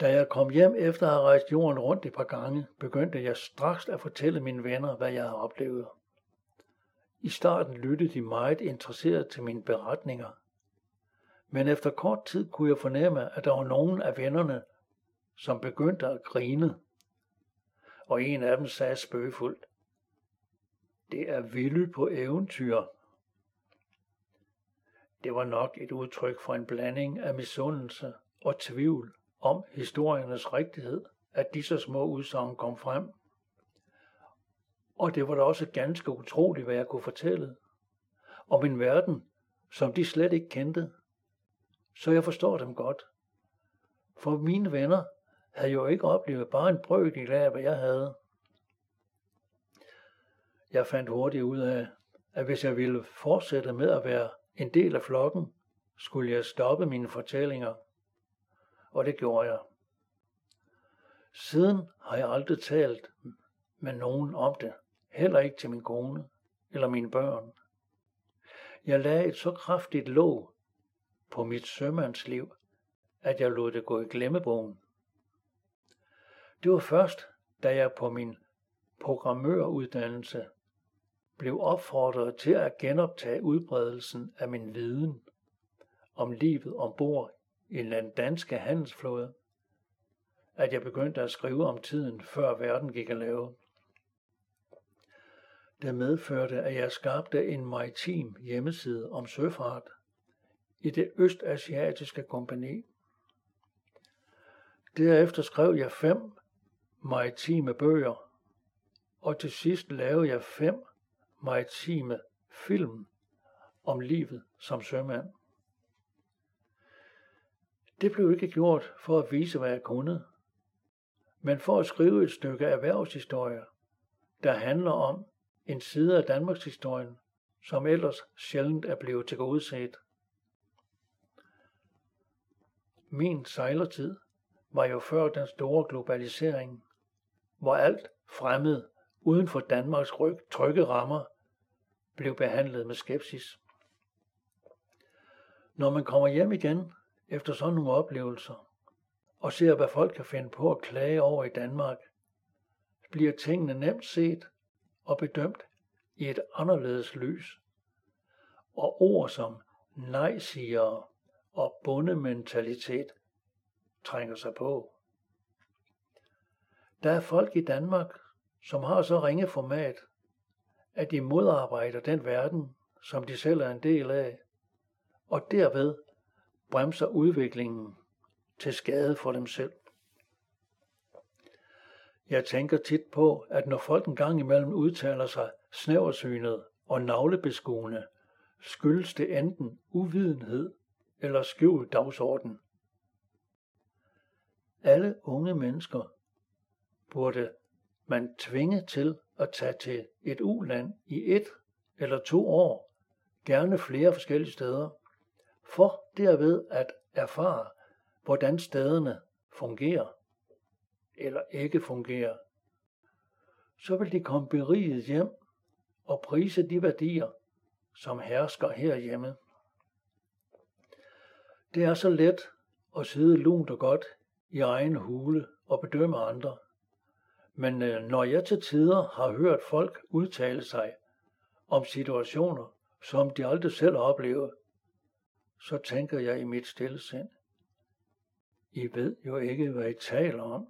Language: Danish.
Da jeg kom hjem efter at have rejst jorden rundt et par gange, begyndte jeg straks at fortælle mine venner, hvad jeg havde oplevet. I starten lyttede de meget interesseret til mine beretninger. Men efter kort tid kunne jeg fornemme, at der var nogen af vennerne, som begyndte at grine. Og en af dem sagde spøgefuldt, det er Willy på eventyr. Det var nok et udtryk for en blanding af misundelse og tvivl om historiernes rigtighed, at disse små udsagn kom frem. Og det var da også ganske utroligt, hvad jeg kunne fortælle. Om en verden, som de slet ikke kendte. Så jeg forstår dem godt. For mine venner havde jo ikke oplevet bare en brøkdel af, hvad jeg havde. Jeg fandt hurtigt ud af, at hvis jeg ville fortsætte med at være en del af flokken, skulle jeg stoppe mine fortællinger. Og det gjorde jeg. Siden har jeg aldrig talt med nogen om det, heller ikke til min kone eller mine børn. Jeg lagde et så kraftigt låg på mit sømandsliv, at jeg lod det gå i glemmebogen. Det var først, da jeg på min programmøruddannelse blev opfordret til at genoptage udbredelsen af min viden om livet ombord i den danske handelsflåde, at jeg begyndte at skrive om tiden, før verden gik at lave. Det medførte, at jeg skabte en maritim hjemmeside om søfart i det østasiatiske kompani. Derefter skrev jeg fem maritime bøger, og til sidst lavede jeg fem maritime film om livet som sømand. Det blev ikke gjort for at vise, hvad jeg kunne, men for at skrive et stykke erhvervshistorie, der handler om en side af Danmarks historien, som ellers sjældent er blevet tilgodeset. Min sejlertid var jo før den store globalisering, hvor alt fremmed uden for Danmarks ryg, trygge rammer blev behandlet med skepsis. Når man kommer hjem igen efter sådan nogle oplevelser, og ser, hvad folk kan finde på at klage over i Danmark, bliver tingene nemt set og bedømt i et anderledes lys. Og ord som nej-sigere og bundementalitet trænger sig på. Der er folk i Danmark, som har så ringe format, at de modarbejder den verden, som de selv er en del af, og derved bremser udviklingen til skade for dem selv. Jeg tænker tit på, at når folk en gang imellem udtaler sig snæversynet og navlebeskuende, skyldes det enten uvidenhed eller skjult dagsorden. Alle unge mennesker burde man tvinge til at tage til et uland i et eller to år, gerne flere forskellige steder, for derved at erfare, hvordan stederne fungerer eller ikke fungerer. Så vil de komme beriget hjem og prise de værdier, som hersker herhjemme. Det er så let at sidde lunt og godt i egen hule og bedømme andre. Men øh, når jeg til tider har hørt folk udtale sig om situationer, som de aldrig selv har oplevet, så tænker jeg i mit stille sind, I ved jo ikke, hvad I taler om.